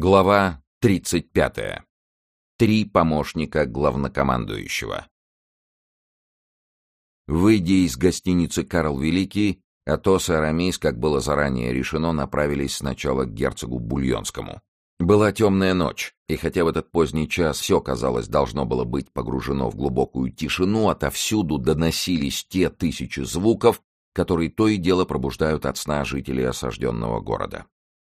Глава 35. Три помощника главнокомандующего. Выйдя из гостиницы «Карл Великий», Атос и Арамис, как было заранее решено, направились сначала к герцогу Бульонскому. Была темная ночь, и хотя в этот поздний час все, казалось, должно было быть погружено в глубокую тишину, отовсюду доносились те тысячи звуков, которые то и дело пробуждают от сна жителей осажденного города.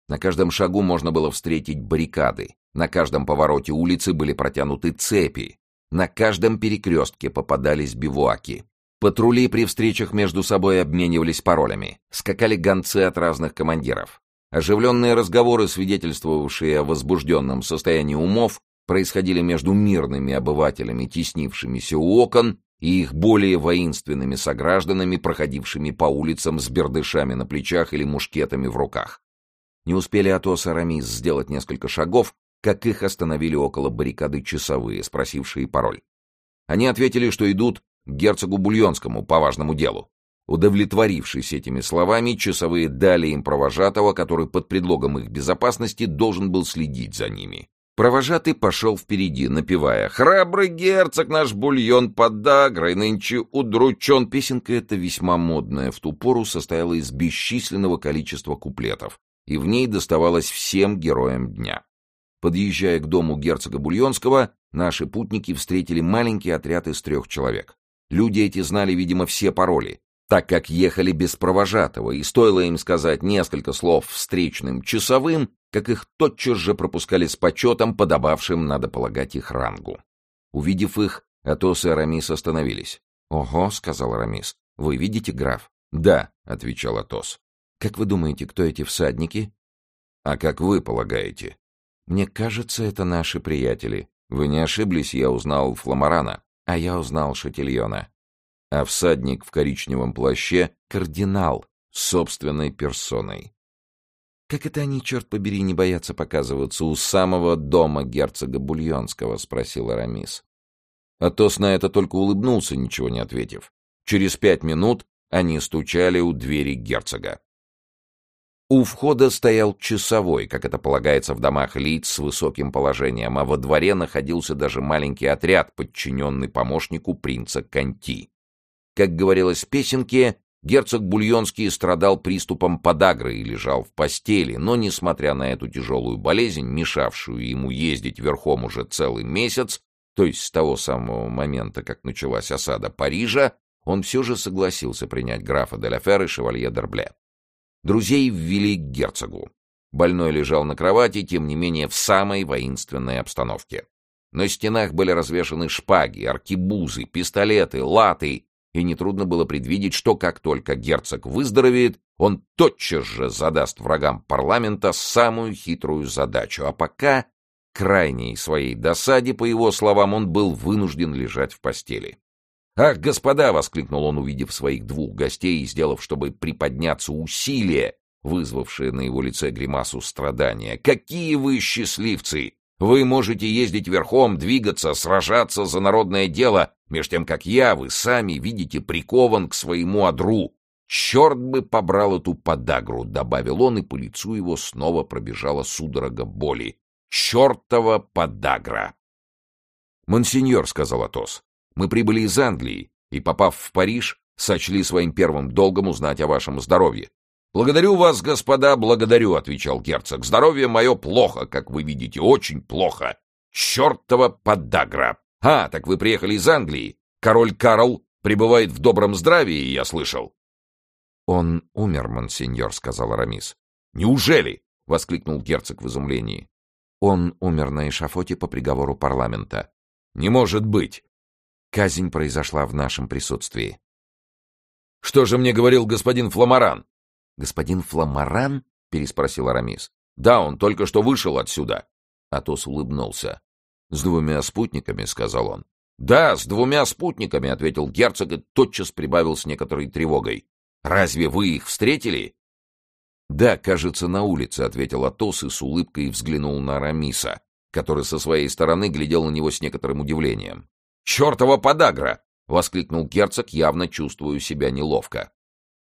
На каждом шагу можно было встретить баррикады, на каждом повороте улицы были протянуты цепи, на каждом перекрестке попадались бивуаки. Патрули при встречах между собой обменивались паролями, скакали гонцы от разных командиров. Оживленные разговоры, свидетельствовавшие о возбужденном состоянии умов, происходили между мирными обывателями, теснившимися у окон, и их более воинственными согражданами, проходившими по улицам с бердышами на плечах или мушкетами в руках. Не успели Атос и Арамис сделать несколько шагов, как их остановили около баррикады часовые, спросившие пароль. Они ответили, что идут к герцогу Бульонскому по важному делу. Удовлетворившись этими словами, часовые дали им провожатого, который под предлогом их безопасности должен был следить за ними. Провожатый пошел впереди, напевая «Храбрый герцог наш бульон подагрой, нынче удручен». Песенка эта весьма модная в ту пору состояла из бесчисленного количества куплетов, и в ней доставалось всем героям дня. Подъезжая к дому герцога Бульонского, наши путники встретили маленький отряд из трех человек. Люди эти знали, видимо, все пароли, так как ехали без провожатого, и стоило им сказать несколько слов встречным часовым, как их тотчас же пропускали с почетом, подобавшим, надо полагать, их рангу. Увидев их, Атос и Арамис остановились. «Ого», — сказал Арамис, — «вы видите, граф?» «Да», — отвечал Атос. Как вы думаете, кто эти всадники? А как вы полагаете? Мне кажется, это наши приятели. Вы не ошиблись, я узнал Фламарана, а я узнал Шатильона. А всадник в коричневом плаще — кардинал, собственной персоной. «Как это они, черт побери, не боятся показываться у самого дома герцога Бульонского?» — спросил Арамис. Атос на это только улыбнулся, ничего не ответив. Через пять минут они стучали у двери герцога. У входа стоял часовой, как это полагается в домах лиц с высоким положением, а во дворе находился даже маленький отряд, подчиненный помощнику принца Канти. Как говорилось в песенке, герцог Бульонский страдал приступом подагры и лежал в постели, но, несмотря на эту тяжелую болезнь, мешавшую ему ездить верхом уже целый месяц, то есть с того самого момента, как началась осада Парижа, он все же согласился принять графа де ла Фер и шевалье Дербле. Друзей ввели к герцогу. Больной лежал на кровати, тем не менее, в самой воинственной обстановке. На стенах были развешаны шпаги, аркебузы, пистолеты, латы, и нетрудно было предвидеть, что как только герцог выздоровеет, он тотчас же задаст врагам парламента самую хитрую задачу, а пока, крайней своей досаде, по его словам, он был вынужден лежать в постели. «Ах, господа!» — воскликнул он, увидев своих двух гостей и сделав, чтобы приподняться усилие, вызвавшее на его лице гримасу страдания. «Какие вы счастливцы! Вы можете ездить верхом, двигаться, сражаться за народное дело, меж тем, как я, вы сами видите, прикован к своему одру. Черт бы побрал эту подагру!» — добавил он, и по лицу его снова пробежала судорога боли. «Чертова подагра!» «Монсеньор», — сказал Атос, мы прибыли из Англии и, попав в Париж, сочли своим первым долгом узнать о вашем здоровье. «Благодарю вас, господа, благодарю», — отвечал герцог. «Здоровье мое плохо, как вы видите, очень плохо. Чертова подагра! А, так вы приехали из Англии. Король Карл пребывает в добром здравии, я слышал». «Он умер, монсеньор», — сказал Арамис. «Неужели?» — воскликнул герцог в изумлении. «Он умер на эшафоте по приговору парламента». «Не может быть! Казнь произошла в нашем присутствии. «Что же мне говорил господин Фламаран?» «Господин Фламаран?» — переспросил Арамис. «Да, он только что вышел отсюда». Атос улыбнулся. «С двумя спутниками», — сказал он. «Да, с двумя спутниками», — ответил герцог и тотчас прибавил с некоторой тревогой. «Разве вы их встретили?» «Да, кажется, на улице», — ответил Атос и с улыбкой взглянул на Арамиса, который со своей стороны глядел на него с некоторым удивлением. «Чертова подагра!» — воскликнул герцог, явно чувствуя себя неловко.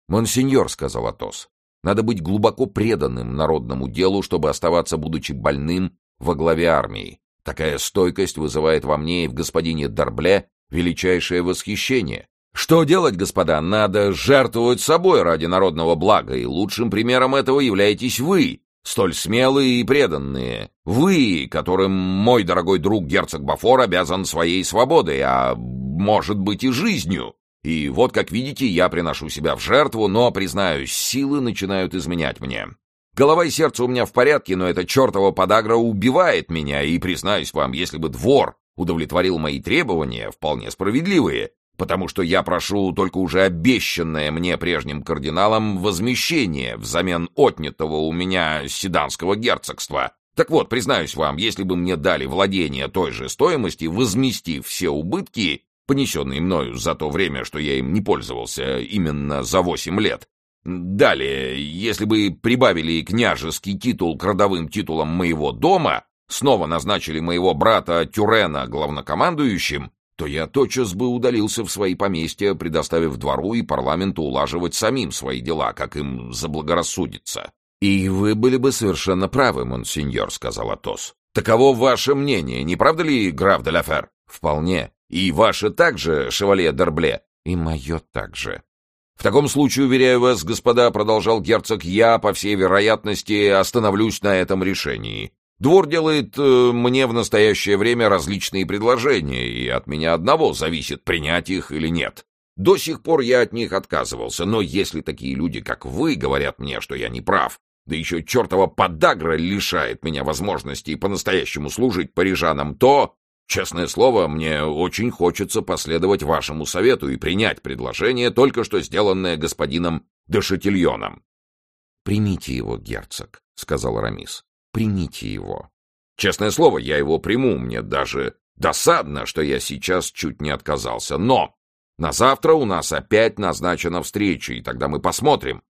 «Монсеньор», — сказал Атос, — Надо быть глубоко преданным народному делу, чтобы оставаться, будучи больным, во главе армии. Такая стойкость вызывает во мне и в господине Дарбле величайшее восхищение. Что делать, господа? Надо жертвовать собой ради народного блага, и лучшим примером этого являетесь вы, столь смелые и преданные. Вы, которым мой дорогой друг герцог Бафор обязан своей свободой, а, может быть, и жизнью. И вот, как видите, я приношу себя в жертву, но, признаюсь, силы начинают изменять мне. Голова и сердце у меня в порядке, но эта чертова подагра убивает меня, и, признаюсь вам, если бы двор удовлетворил мои требования, вполне справедливые, потому что я прошу только уже обещанное мне прежним кардиналом возмещение взамен отнятого у меня седанского герцогства. Так вот, признаюсь вам, если бы мне дали владение той же стоимости, возместив все убытки, понесенные мною за то время, что я им не пользовался именно за восемь лет, Далее, если бы прибавили княжеский титул к родовым титулам моего дома, снова назначили моего брата Тюрена главнокомандующим, то я тотчас бы удалился в свои поместья, предоставив двору и парламенту улаживать самим свои дела, как им заблагорассудится. — И вы были бы совершенно правы, монсеньор, — сказал Атос. — Таково ваше мнение, не правда ли, граф де Лафер? — Вполне. И ваше также, шевалье Дербле? — И мое также. — В таком случае, уверяю вас, господа, — продолжал герцог, — я, по всей вероятности, остановлюсь на этом решении. Двор делает э, мне в настоящее время различные предложения, и от меня одного зависит, принять их или нет. До сих пор я от них отказывался, но если такие люди, как вы, говорят мне, что я не прав, да еще чертова подагра лишает меня возможности по-настоящему служить парижанам, то, честное слово, мне очень хочется последовать вашему совету и принять предложение, только что сделанное господином Дешетильоном. — Примите его, герцог, — сказал Рамис примите его. Честное слово, я его приму, мне даже досадно, что я сейчас чуть не отказался. Но на завтра у нас опять назначена встреча, и тогда мы посмотрим.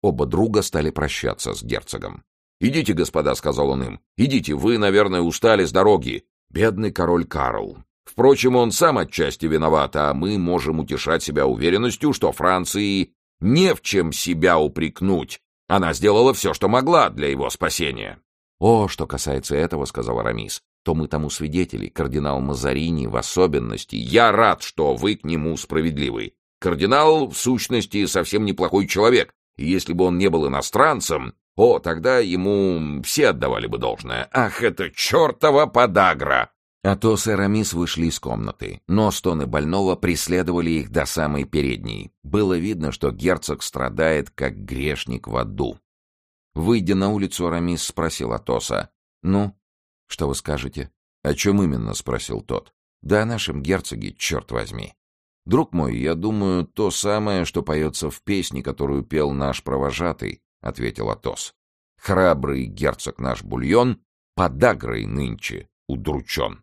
Оба друга стали прощаться с герцогом. «Идите, господа», — сказал он им, — «идите, вы, наверное, устали с дороги. Бедный король Карл. Впрочем, он сам отчасти виноват, а мы можем утешать себя уверенностью, что Франции не в чем себя упрекнуть. Она сделала все, что могла для его спасения. «О, что касается этого, — сказал Арамис, — то мы тому свидетели, кардинал Мазарини в особенности. Я рад, что вы к нему справедливы. Кардинал, в сущности, совсем неплохой человек, и если бы он не был иностранцем, о, тогда ему все отдавали бы должное. Ах, это чертова подагра!» Атос и Арамис вышли из комнаты, но стоны больного преследовали их до самой передней. Было видно, что герцог страдает, как грешник в аду. Выйдя на улицу, Арамис спросил Атоса. «Ну, что вы скажете?» «О чем именно?» — спросил тот. «Да о нашем герцоге, черт возьми». «Друг мой, я думаю, то самое, что поется в песне, которую пел наш провожатый», — ответил Атос. «Храбрый герцог наш бульон, подагрой нынче удручен».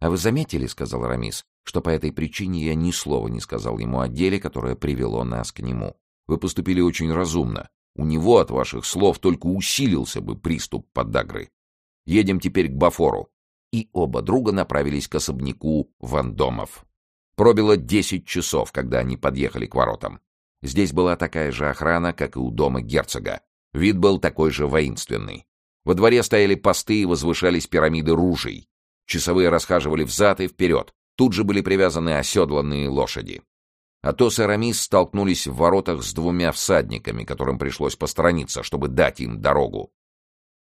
«А вы заметили, — сказал Рамис, — что по этой причине я ни слова не сказал ему о деле, которое привело нас к нему. Вы поступили очень разумно. У него от ваших слов только усилился бы приступ подагры. Едем теперь к Бафору. И оба друга направились к особняку Вандомов. Пробило десять часов, когда они подъехали к воротам. Здесь была такая же охрана, как и у дома герцога. Вид был такой же воинственный. Во дворе стояли посты и возвышались пирамиды ружей. Часовые расхаживали взад и вперед. Тут же были привязаны оседланные лошади. Атос и Арамис столкнулись в воротах с двумя всадниками, которым пришлось посторониться, чтобы дать им дорогу.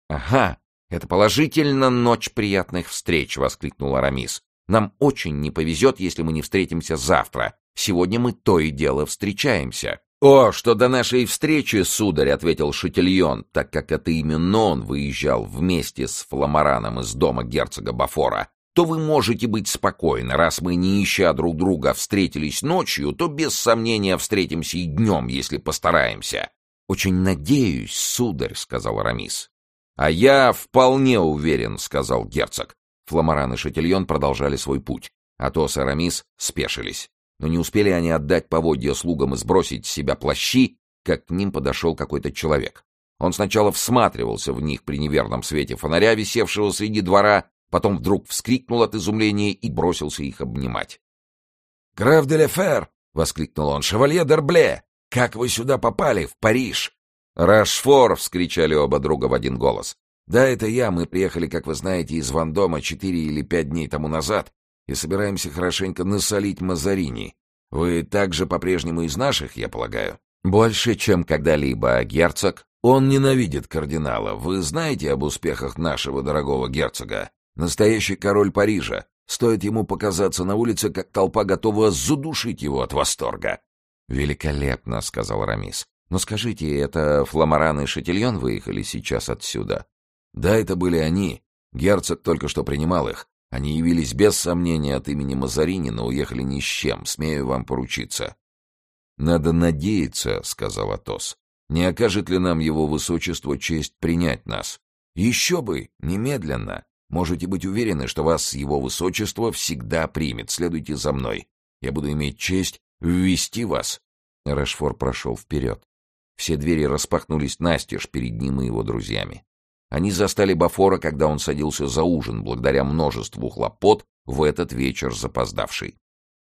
«Ага, это положительно ночь приятных встреч!» — воскликнул Арамис. «Нам очень не повезет, если мы не встретимся завтра. Сегодня мы то и дело встречаемся». «О, что до нашей встречи, сударь!» — ответил Шатильон, так как это именно он выезжал вместе с Фламараном из дома герцога Бафора то вы можете быть спокойны. Раз мы, не ища друг друга, встретились ночью, то без сомнения встретимся и днем, если постараемся. — Очень надеюсь, сударь, — сказал Арамис. — А я вполне уверен, — сказал герцог. Фламоран и Шатильон продолжали свой путь. Атос и Арамис спешились. Но не успели они отдать поводья слугам и сбросить с себя плащи, как к ним подошел какой-то человек. Он сначала всматривался в них при неверном свете фонаря, висевшего среди двора, Потом вдруг вскрикнул от изумления и бросился их обнимать. «Граф де Лефер!» — воскликнул он. «Шевалье Дербле! Как вы сюда попали, в Париж?» «Рашфор!» — вскричали оба друга в один голос. «Да, это я. Мы приехали, как вы знаете, из Вандома четыре или пять дней тому назад и собираемся хорошенько насолить Мазарини. Вы также по-прежнему из наших, я полагаю?» «Больше, чем когда-либо, герцог. Он ненавидит кардинала. Вы знаете об успехах нашего дорогого герцога? Настоящий король Парижа. Стоит ему показаться на улице, как толпа готова задушить его от восторга». «Великолепно», — сказал Рамис. «Но скажите, это Фламоран и Шатильон выехали сейчас отсюда?» «Да, это были они. Герцог только что принимал их. Они явились без сомнения от имени Мазарини, но уехали ни с чем, смею вам поручиться. «Надо надеяться», — сказал Атос. «Не окажет ли нам его высочество честь принять нас?» «Еще бы! Немедленно! Можете быть уверены, что вас его высочество всегда примет. Следуйте за мной. Я буду иметь честь ввести вас». Рашфор прошел вперед. Все двери распахнулись настежь перед ним и его друзьями. Они застали Бафора, когда он садился за ужин, благодаря множеству хлопот, в этот вечер запоздавший.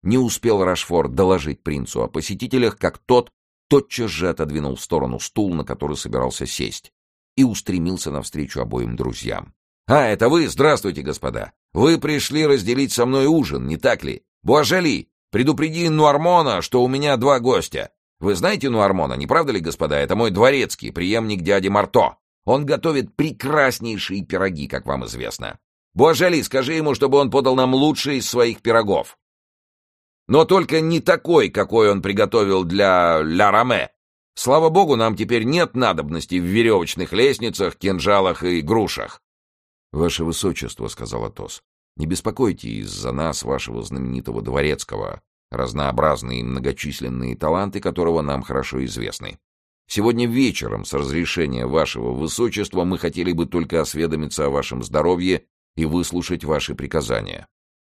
Не успел Рашфор доложить принцу о посетителях, как тот тотчас же отодвинул в сторону стул, на который собирался сесть, и устремился навстречу обоим друзьям. «А, это вы? Здравствуйте, господа! Вы пришли разделить со мной ужин, не так ли? Буажали, предупреди Нуармона, что у меня два гостя. Вы знаете Нуармона, не правда ли, господа? Это мой дворецкий, преемник дяди Марто. Он готовит прекраснейшие пироги, как вам известно. Буажали, скажи ему, чтобы он подал нам лучшие из своих пирогов. Но только не такой, какой он приготовил для Ля Раме. Слава богу, нам теперь нет надобности в веревочных лестницах, кинжалах и грушах. — Ваше Высочество, — сказал Атос, — не беспокойте из-за нас вашего знаменитого дворецкого, разнообразные и многочисленные таланты которого нам хорошо известны. Сегодня вечером, с разрешения вашего высочества, мы хотели бы только осведомиться о вашем здоровье и выслушать ваши приказания.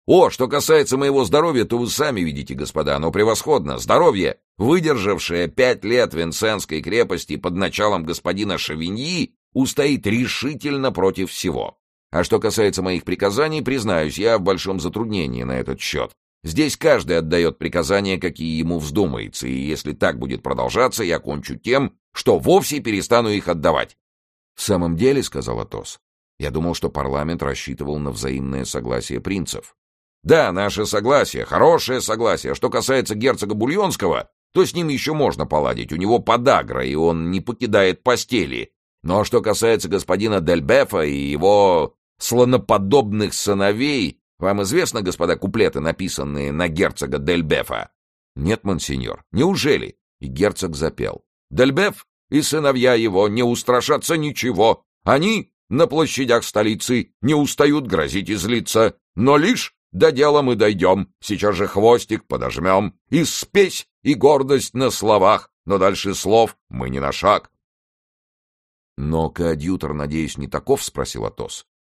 О, что касается моего здоровья, то вы сами видите, господа, оно превосходно. Здоровье, выдержавшее пять лет Винсенской крепости под началом господина Шавиньи, устоит решительно против всего. А что касается моих приказаний, признаюсь, я в большом затруднении на этот счет. Здесь каждый отдает приказания, какие ему вздумается, и если так будет продолжаться, я кончу тем, что вовсе перестану их отдавать. — В самом деле, — сказал Атос, — я думал, что парламент рассчитывал на взаимное согласие принцев. — Да, наше согласие, хорошее согласие. Что касается герцога Бульонского, то с ним еще можно поладить, у него подагра, и он не покидает постели. Но что касается господина Дельбефа и его слоноподобных сыновей, вам известно, господа, куплеты, написанные на герцога Дельбефа? Нет, монсеньор. Неужели? И герцог запел. Дельбеф и сыновья его не устрашатся ничего. Они на площадях столицы не устают грозить и злиться. Но лишь до дела мы дойдем, сейчас же хвостик подожмем. И спесь, и гордость на словах, но дальше слов мы не на шаг. — Но коадьютор, надеюсь, не таков? — спросил Атос. —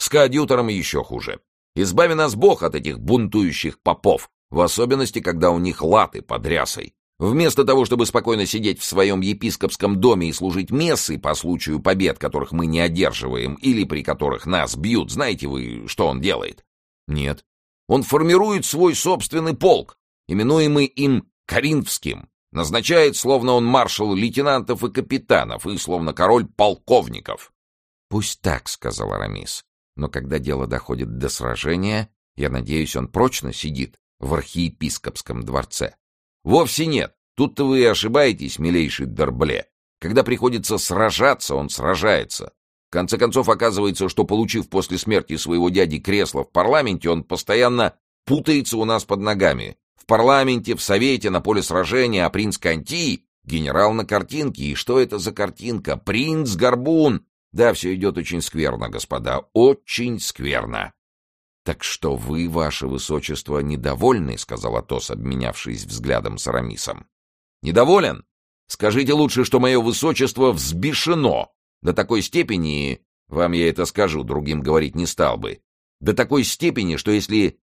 С коадьютором еще хуже. Избави нас Бог от этих бунтующих попов, в особенности, когда у них латы под рясой. Вместо того, чтобы спокойно сидеть в своем епископском доме и служить мессы по случаю побед, которых мы не одерживаем, или при которых нас бьют, знаете вы, что он делает? Нет. Он формирует свой собственный полк, именуемый им Каринфским, назначает, словно он маршал лейтенантов и капитанов, и словно король полковников. — Пусть так, — сказал Арамис. Но когда дело доходит до сражения, я надеюсь, он прочно сидит в архиепископском дворце. Вовсе нет. Тут-то вы и ошибаетесь, милейший Дорбле. Когда приходится сражаться, он сражается. В конце концов, оказывается, что, получив после смерти своего дяди кресло в парламенте, он постоянно путается у нас под ногами. В парламенте, в совете, на поле сражения, а принц Конти — генерал на картинке. И что это за картинка? Принц Горбун! Да, все идет очень скверно, господа, очень скверно. — Так что вы, ваше высочество, недовольны, — сказал Атос, обменявшись взглядом с Арамисом. — Недоволен? Скажите лучше, что мое высочество взбешено. До такой степени, вам я это скажу, другим говорить не стал бы, до такой степени, что если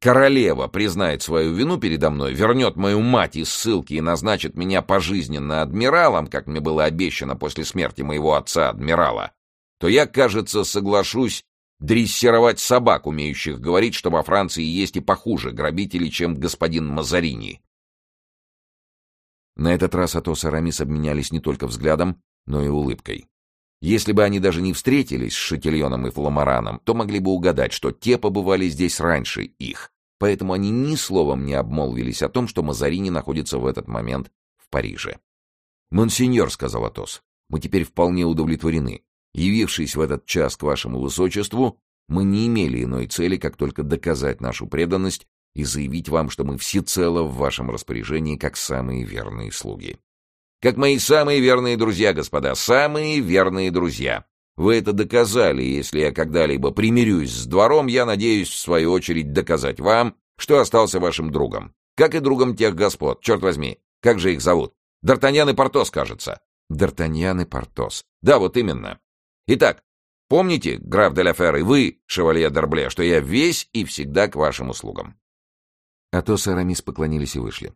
королева признает свою вину передо мной, вернет мою мать из ссылки и назначит меня пожизненно адмиралом, как мне было обещано после смерти моего отца-адмирала, то я, кажется, соглашусь дрессировать собак, умеющих говорить, что во Франции есть и похуже грабителей, чем господин Мазарини. На этот раз Атос и Арамис обменялись не только взглядом, но и улыбкой. Если бы они даже не встретились с Шатильоном и Фламараном, то могли бы угадать, что те побывали здесь раньше их, поэтому они ни словом не обмолвились о том, что Мазарини находится в этот момент в Париже. «Монсеньор», — сказал Атос, — «мы теперь вполне удовлетворены. Явившись в этот час к вашему высочеству, мы не имели иной цели, как только доказать нашу преданность и заявить вам, что мы всецело в вашем распоряжении, как самые верные слуги. Как мои самые верные друзья, господа, самые верные друзья. Вы это доказали, если я когда-либо примирюсь с двором, я надеюсь, в свою очередь, доказать вам, что остался вашим другом. Как и другом тех господ, черт возьми. Как же их зовут? Д'Артаньян и Портос, кажется. Д'Артаньян и Портос. Да, вот именно. Итак, помните, граф де ла Фер, и вы, шевалье Д'Арбле, что я весь и всегда к вашим услугам. Атос и Арамис поклонились и вышли.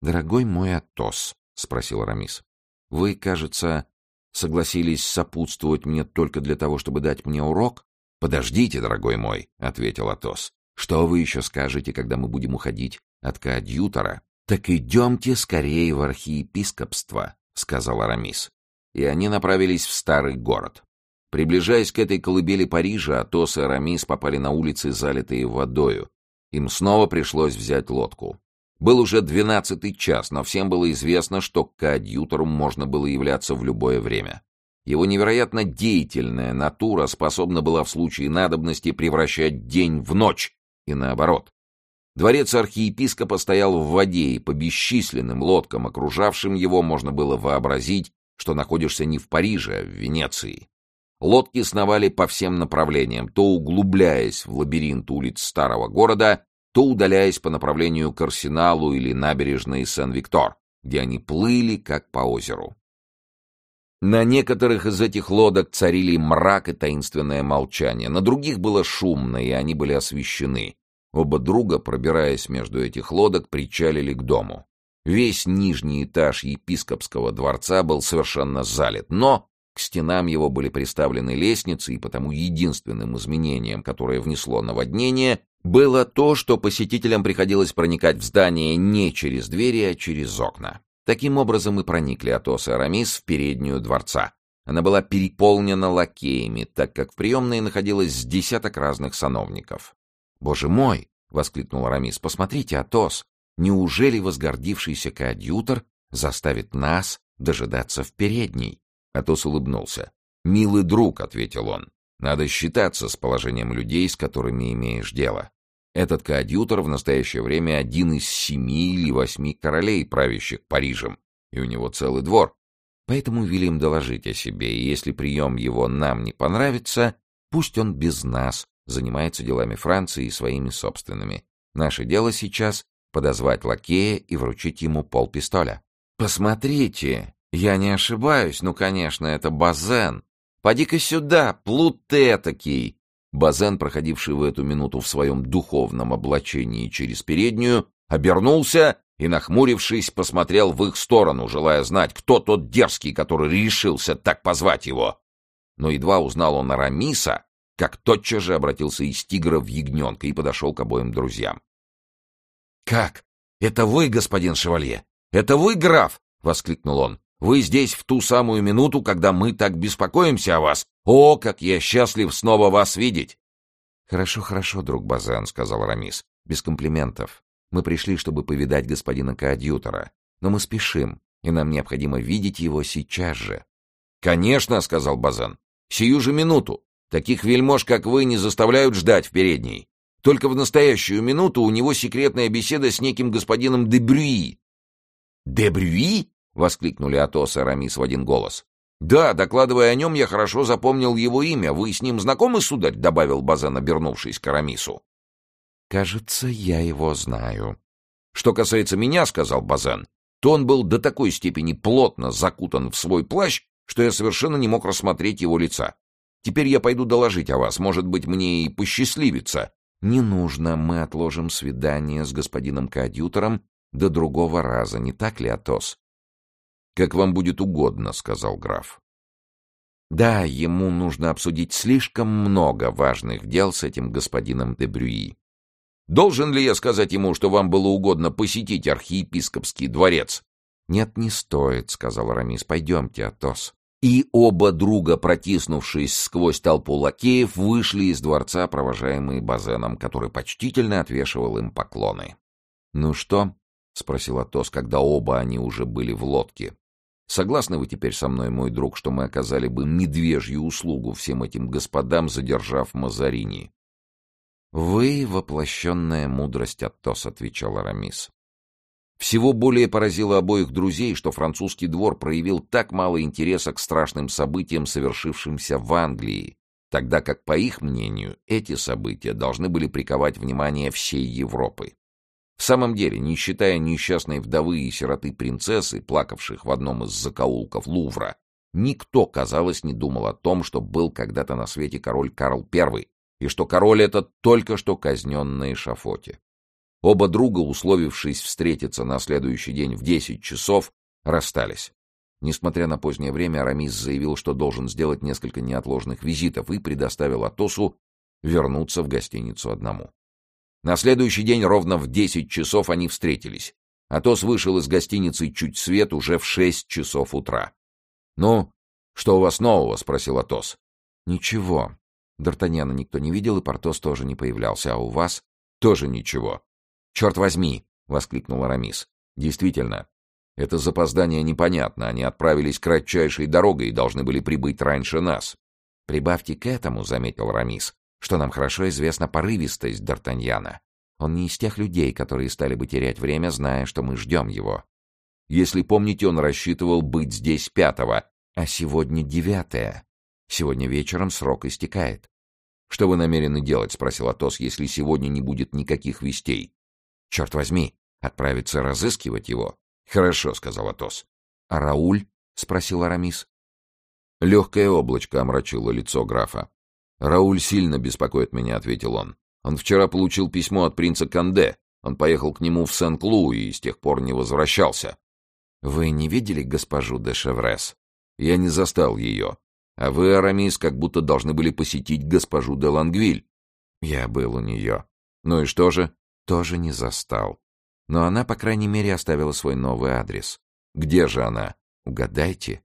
«Дорогой мой Атос», — спросил Арамис, — «вы, кажется, согласились сопутствовать мне только для того, чтобы дать мне урок?» «Подождите, дорогой мой», — ответил Атос. «Что вы еще скажете, когда мы будем уходить от коадьютора?» «Так идемте скорее в архиепископство», — сказал Арамис. И они направились в старый город. Приближаясь к этой колыбели Парижа, Атос и Арамис попали на улицы, залитые водою. Им снова пришлось взять лодку. Был уже двенадцатый час, но всем было известно, что к коадьютору можно было являться в любое время. Его невероятно деятельная натура способна была в случае надобности превращать день в ночь, и наоборот. Дворец архиепископа стоял в воде, и по бесчисленным лодкам, окружавшим его, можно было вообразить, что находишься не в Париже, а в Венеции. Лодки сновали по всем направлениям, то углубляясь в лабиринт улиц старого города, то удаляясь по направлению к Арсеналу или набережной Сен-Виктор, где они плыли, как по озеру. На некоторых из этих лодок царили мрак и таинственное молчание, на других было шумно, и они были освещены. Оба друга, пробираясь между этих лодок, причалили к дому. Весь нижний этаж епископского дворца был совершенно залит, но к стенам его были приставлены лестницы, и потому единственным изменением, которое внесло наводнение, было то, что посетителям приходилось проникать в здание не через двери, а через окна. Таким образом и проникли Атос и Арамис в переднюю дворца. Она была переполнена лакеями, так как в приемной находилось с десяток разных сановников. «Боже мой!» — воскликнул Арамис. «Посмотрите, Атос! Неужели возгордившийся коадьютор заставит нас дожидаться в передней?» Атос улыбнулся. «Милый друг», — ответил он, — «надо считаться с положением людей, с которыми имеешь дело. Этот коадьютор в настоящее время один из семи или восьми королей, правящих Парижем, и у него целый двор. Поэтому велим доложить о себе, и если прием его нам не понравится, пусть он без нас занимается делами Франции и своими собственными. Наше дело сейчас — подозвать лакея и вручить ему полпистоля. «Посмотрите, я не ошибаюсь, ну, конечно, это Базен. Поди-ка сюда, плут ты этакий!» Базен, проходивший в эту минуту в своем духовном облачении через переднюю, обернулся и, нахмурившись, посмотрел в их сторону, желая знать, кто тот дерзкий, который решился так позвать его. Но едва узнал он Арамиса, как тотчас же обратился из тигра в ягненка и подошел к обоим друзьям. — Как? Это вы, господин шевалье? Это вы, граф? — воскликнул он. — Вы здесь в ту самую минуту, когда мы так беспокоимся о вас. О, как я счастлив снова вас видеть! — Хорошо, хорошо, друг Базан, — сказал Рамис, — без комплиментов. Мы пришли, чтобы повидать господина коадьютора, но мы спешим, и нам необходимо видеть его сейчас же. — Конечно, — сказал Базан, — сию же минуту. Таких вельмож, как вы, не заставляют ждать в передней. Только в настоящую минуту у него секретная беседа с неким господином Дебрюи. «Дебрюи?» — воскликнули Атос и Арамис в один голос. «Да, докладывая о нем, я хорошо запомнил его имя. Вы с ним знакомы, сударь?» — добавил Базен, обернувшись к Арамису. «Кажется, я его знаю». «Что касается меня, — сказал Базен, — то он был до такой степени плотно закутан в свой плащ, что я совершенно не мог рассмотреть его лица. Теперь я пойду доложить о вас. Может быть, мне и посчастливится. Не нужно, мы отложим свидание с господином коадьютором до другого раза, не так ли, Атос? Как вам будет угодно, сказал граф. Да, ему нужно обсудить слишком много важных дел с этим господином де Брюи. Должен ли я сказать ему, что вам было угодно посетить архиепископский дворец? «Нет, не стоит», — сказал Арамис. «Пойдемте, Атос». И оба друга, протиснувшись сквозь толпу лакеев, вышли из дворца, провожаемые Базеном, который почтительно отвешивал им поклоны. «Ну что?» — спросил Атос, когда оба они уже были в лодке. «Согласны вы теперь со мной, мой друг, что мы оказали бы медвежью услугу всем этим господам, задержав Мазарини?» «Вы — воплощенная мудрость, Атос», — отвечал Арамис. Всего более поразило обоих друзей, что французский двор проявил так мало интереса к страшным событиям, совершившимся в Англии, тогда как, по их мнению, эти события должны были приковать внимание всей Европы. В самом деле, не считая несчастной вдовы и сироты принцессы, плакавших в одном из закоулков Лувра, никто, казалось, не думал о том, что был когда-то на свете король Карл I, и что король этот только что казнен на эшафоте. Оба друга, условившись встретиться на следующий день в десять часов, расстались. Несмотря на позднее время, Арамис заявил, что должен сделать несколько неотложных визитов и предоставил Атосу вернуться в гостиницу одному. На следующий день ровно в десять часов они встретились. Атос вышел из гостиницы чуть свет уже в шесть часов утра. «Ну, что у вас нового?» — спросил Атос. «Ничего. Д'Артаньяна никто не видел, и Портос тоже не появлялся. А у вас?» «Тоже ничего. «Черт возьми!» — воскликнул Арамис. «Действительно, это запоздание непонятно. Они отправились кратчайшей дорогой и должны были прибыть раньше нас». «Прибавьте к этому», — заметил Рамис, — «что нам хорошо известна порывистость Д'Артаньяна. Он не из тех людей, которые стали бы терять время, зная, что мы ждем его. Если помните, он рассчитывал быть здесь пятого, а сегодня девятое. Сегодня вечером срок истекает. «Что вы намерены делать?» — спросил Атос, — «если сегодня не будет никаких вестей. Черт возьми, отправиться разыскивать его. Хорошо, сказал Атос. А Рауль? спросил Арамис. Легкое облачко омрачило лицо графа. «Рауль сильно беспокоит меня», — ответил он. «Он вчера получил письмо от принца Канде. Он поехал к нему в Сен-Клу и с тех пор не возвращался». «Вы не видели госпожу де Шеврес?» «Я не застал ее. А вы, Арамис, как будто должны были посетить госпожу де Лангвиль». «Я был у нее». «Ну и что же?» тоже не застал. Но она, по крайней мере, оставила свой новый адрес. Где же она? Угадайте.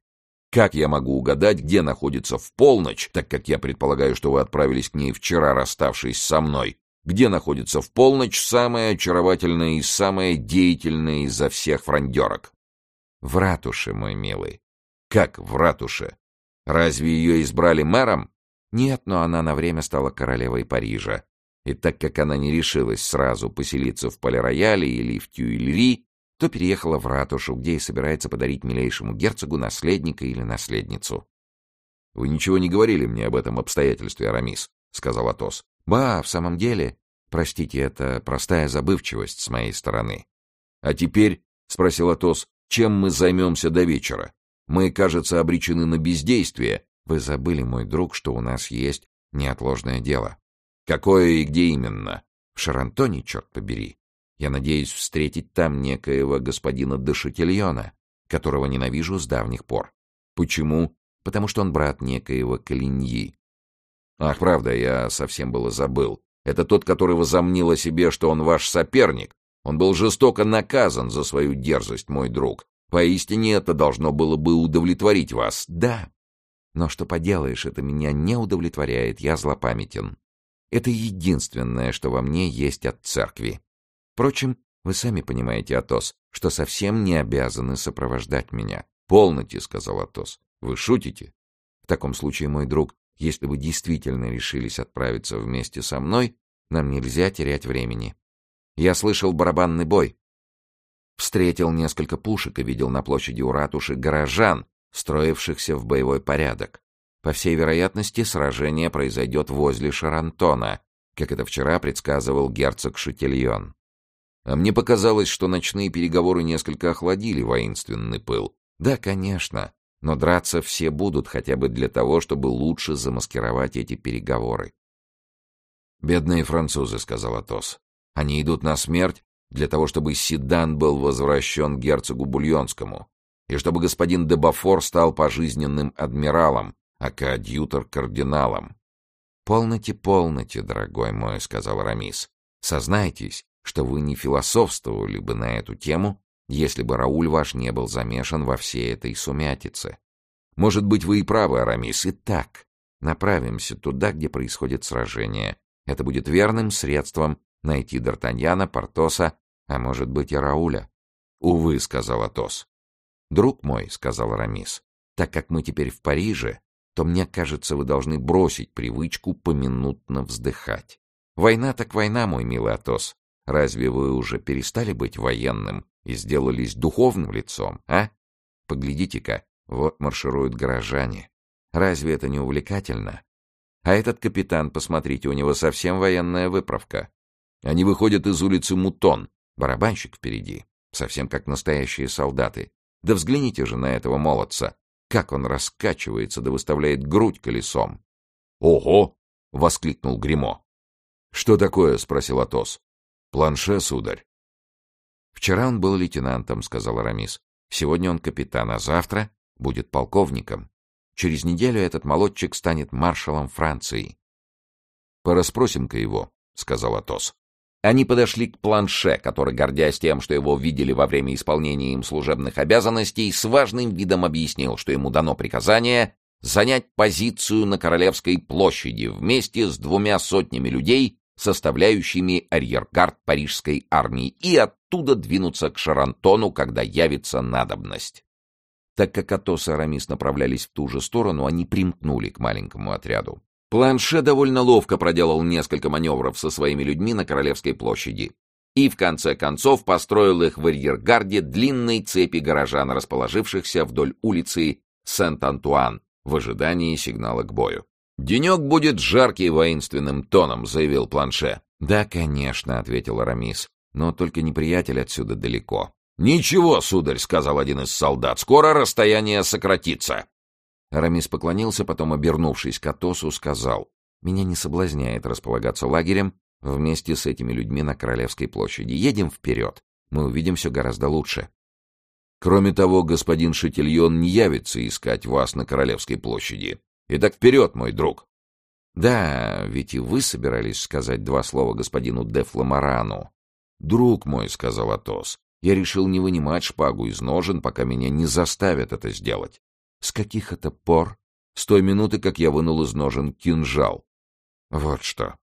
Как я могу угадать, где находится в полночь, так как я предполагаю, что вы отправились к ней вчера, расставшись со мной? Где находится в полночь самая очаровательная и самая деятельная изо всех фрондерок? В ратуше, мой милый. Как в ратуше? Разве ее избрали мэром? Нет, но она на время стала королевой Парижа. И так как она не решилась сразу поселиться в Полирояле или в Тюильри, то переехала в ратушу, где и собирается подарить милейшему герцогу наследника или наследницу. — Вы ничего не говорили мне об этом обстоятельстве, Арамис, — сказал Атос. — Ба, в самом деле, простите, это простая забывчивость с моей стороны. — А теперь, — спросил Атос, — чем мы займемся до вечера? Мы, кажется, обречены на бездействие. Вы забыли, мой друг, что у нас есть неотложное дело. Какое и где именно? В Шарантоне, черт побери. Я надеюсь встретить там некоего господина Дешетильона, которого ненавижу с давних пор. Почему? Потому что он брат некоего Калиньи. Ах, правда, я совсем было забыл. Это тот, который возомнил о себе, что он ваш соперник. Он был жестоко наказан за свою дерзость, мой друг. Поистине это должно было бы удовлетворить вас. Да. Но что поделаешь, это меня не удовлетворяет, я злопамятен. Это единственное, что во мне есть от церкви. Впрочем, вы сами понимаете, Атос, что совсем не обязаны сопровождать меня. «Полноте», — сказал Атос. «Вы шутите?» «В таком случае, мой друг, если вы действительно решились отправиться вместе со мной, нам нельзя терять времени. Я слышал барабанный бой. Встретил несколько пушек и видел на площади у ратуши горожан, строившихся в боевой порядок. По всей вероятности, сражение произойдет возле Шарантона, как это вчера предсказывал герцог Шатильон. А мне показалось, что ночные переговоры несколько охладили воинственный пыл. Да, конечно, но драться все будут хотя бы для того, чтобы лучше замаскировать эти переговоры. «Бедные французы», — сказал Атос. «Они идут на смерть для того, чтобы Седан был возвращен герцогу Бульонскому, и чтобы господин де Бафор стал пожизненным адмиралом, а коадьютор кардиналом. «Полноте, полноте, дорогой мой», — сказал Рамис. «Сознайтесь, что вы не философствовали бы на эту тему, если бы Рауль ваш не был замешан во всей этой сумятице. Может быть, вы и правы, Арамис. Итак, направимся туда, где происходит сражение. Это будет верным средством найти Д'Артаньяна, Портоса, а может быть и Рауля. «Увы», — сказал Атос. «Друг мой», — сказал Арамис, — «так как мы теперь в Париже, то, мне кажется, вы должны бросить привычку поминутно вздыхать. Война так война, мой милый Атос. Разве вы уже перестали быть военным и сделались духовным лицом, а? Поглядите-ка, вот маршируют горожане. Разве это не увлекательно? А этот капитан, посмотрите, у него совсем военная выправка. Они выходят из улицы Мутон, барабанщик впереди, совсем как настоящие солдаты. Да взгляните же на этого молодца, как он раскачивается да выставляет грудь колесом. «Ого!» — воскликнул Гримо. «Что такое?» — спросил Атос. «Планше, сударь». «Вчера он был лейтенантом», — сказал Арамис. «Сегодня он капитан, а завтра будет полковником. Через неделю этот молодчик станет маршалом Франции. «Пораспросим-ка его», — сказал Атос. Они подошли к планше, который, гордясь тем, что его видели во время исполнения им служебных обязанностей, с важным видом объяснил, что ему дано приказание занять позицию на Королевской площади вместе с двумя сотнями людей, составляющими арьергард парижской армии, и оттуда двинуться к Шарантону, когда явится надобность. Так как Атос и Арамис направлялись в ту же сторону, они примкнули к маленькому отряду. Планше довольно ловко проделал несколько маневров со своими людьми на Королевской площади и, в конце концов, построил их в арьергарде длинной цепи горожан, расположившихся вдоль улицы Сент-Антуан в ожидании сигнала к бою. «Денек будет жаркий воинственным тоном», — заявил Планше. «Да, конечно», — ответил Арамис, — «но только неприятель отсюда далеко. «Ничего, сударь», — сказал один из солдат, — «скоро расстояние сократится». Арамис поклонился, потом, обернувшись к Атосу, сказал, «Меня не соблазняет располагаться лагерем вместе с этими людьми на Королевской площади. Едем вперед, мы увидим все гораздо лучше». «Кроме того, господин Шатильон не явится искать вас на Королевской площади. Итак, вперед, мой друг!» «Да, ведь и вы собирались сказать два слова господину де Фламарану». «Друг мой», — сказал Атос, я решил не вынимать шпагу из ножен, пока меня не заставят это сделать. С каких это пор? С той минуты, как я вынул из ножен кинжал. Вот что.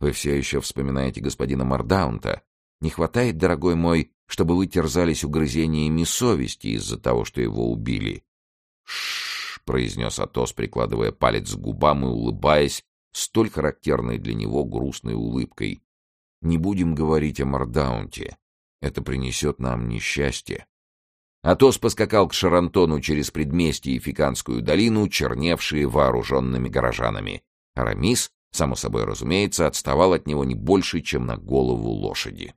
Вы все еще вспоминаете господина Мардаунта. Не хватает, дорогой мой, чтобы вы терзались угрызениями совести из-за того, что его убили. Шш, произнес Атос, прикладывая палец к губам и улыбаясь столь характерной для него грустной улыбкой. Не будем говорить о Мардаунте. Это принесет нам несчастье. Атос поскакал к Шарантону через предместье и Фиканскую долину, черневшие вооруженными горожанами. Арамис, само собой разумеется, отставал от него не больше, чем на голову лошади.